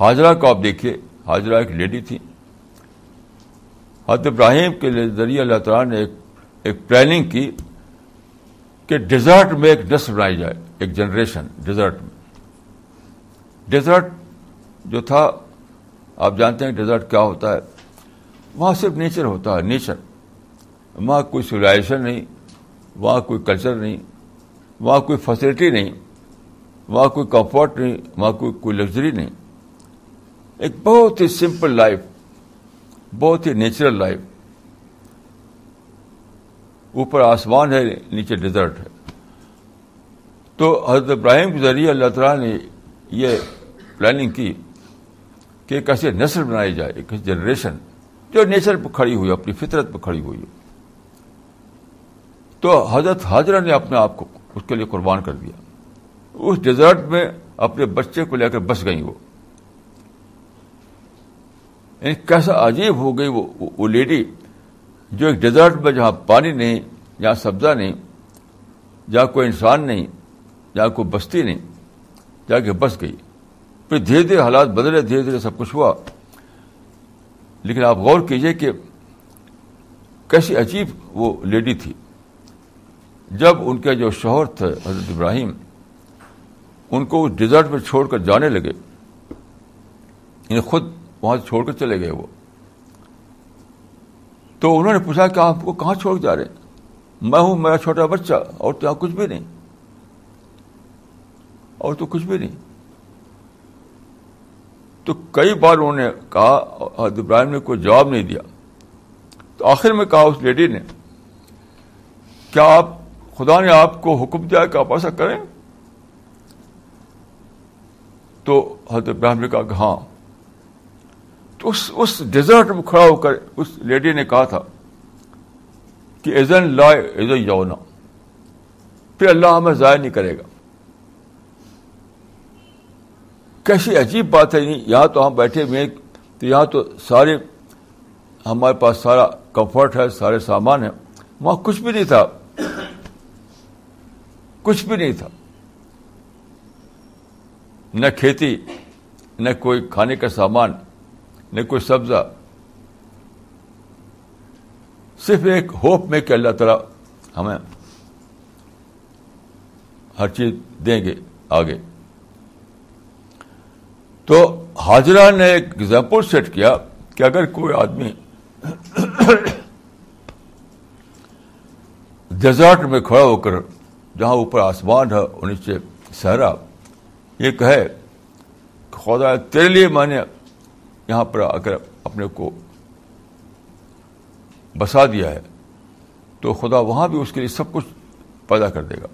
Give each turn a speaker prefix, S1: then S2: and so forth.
S1: حاجرہ کو آپ دیکھیے حاجرہ ایک لیڈی تھی۔ حضرت ابراہیم کے ذریعے اللہ تعالیٰ نے ایک ایک پلاننگ کی کہ ڈیزرٹ میں ایک نسل بنائی جائے، ایک جنریشن ڈیزرٹ میں۔ ڈیزرٹ جو تھا، آپ جانتے ہیں ڈیزرٹ کیا ہوتا ہے؟ وہاں صرف نیچر ہوتا ہے نیچر وہاں کوئی سویلائزیشن نہیں، وہاں کوئی کلچر نہیں، وہاں کوئی فیسلٹی نہیں، وہاں کوئی کمفرٹ نہیں، وہاں کوئی کوئی لگژری نہیں۔ ایک بہت ہی سمپل لائف، بہت ہی نیچرل لائف۔ اوپر آسمان ہے، نیچے ڈیزرٹ ہے۔ تو حضرت ابراہیم کے ذریعے اللہ تعالیٰ نے یہ پلاننگ کی کہ ایک ایسی نسل بنائی جائے، ایک جنریشن جو نیچر پہ کھڑی ہوئی، اپنی فطرت پہ کھڑی ہوئی۔ تو حضرت حاضرہ نے اپنے آپ کو، اس کے لیے قربان کر دیا۔ اس ڈیزرٹ میں اپنے بچے کو لے کر بس گئی وہ۔ یعنی کیسا عجیب ہو گئی وہ وہ لیڈی جو ایک ڈیزرٹ میں جہاں پانی نہیں، جہاں سبزہ نہیں، جہاں کوئی انسان نہیں، جہاں کوئی بستی نہیں جا کے بس گئی۔ پھر دھیرے دھیرے حالات بدلے، دھیرے دھیرے سب کچھ ہوا۔ لیکن آپ غور کیجیے کہ کیسی عجیب وہ لیڈی تھی۔ جب ان کے جو شوہر تھے، حضرت ابراہیم، ان کو اس ڈیزرٹ میں چھوڑ کر جانے لگے۔ یعنی خود وہاں سے چھوڑ کر چلے گئے وہ۔ تو انہوں نے پوچھا کہ آپ کو کہاں چھوڑ جا رہے میں ہوں، میرا چھوٹا بچہ، اور تو یہاں کچھ بھی نہیں۔ اور تو کچھ بھی نہیں۔ تو کئی بار انہوں نے کہا، حضرت ابراہیم نے کوئی جواب نہیں دیا۔ تو آخر میں کہا اس لیڈی نے، کیا آپ، خدا نے آپ کو حکم دیا کہ آپ ایسا کریں؟ تو حضرت ابراہیم نے کہا کہ ہاں۔ اس اس ڈیزرٹ میں کھڑا ہو کر اس لیڈی نے کہا تھا کہ ایزن لا ایزن یونا۔ پھر اللہ ہمیں ضائع نہیں کرے گا۔ کیسی عجیب بات ہے یعنی یہاں تو ہم بیٹھے ہوئے تو یہاں تو سارے ہمارے پاس سارا کمفرٹ ہے، سارے سامان ہیں۔ وہاں کچھ بھی نہیں تھا۔ کچھ بھی نہیں تھا۔ نہ کھیتی، نہ کوئی کھانے کا سامان۔ نہ کوئی سبزہ۔ صرف ایک ہوپ میں کہ اللہ تعالی ہمیں ہر چیز دیں گے آگے۔ تو حاضرہ نے ایک ایگزامپل سیٹ کیا کہ اگر کوئی آدمی ڈیزرٹ میں کھڑا ہو کر جہاں اوپر آسمان ہے اور نیچے صحرا، یہ کہے خدا تیرے لیے میں نے یہاں پر اگر اپنے کو بسا دیا ہے تو خدا وہاں بھی اس کے لیے سب کچھ پیدا کر دے گا۔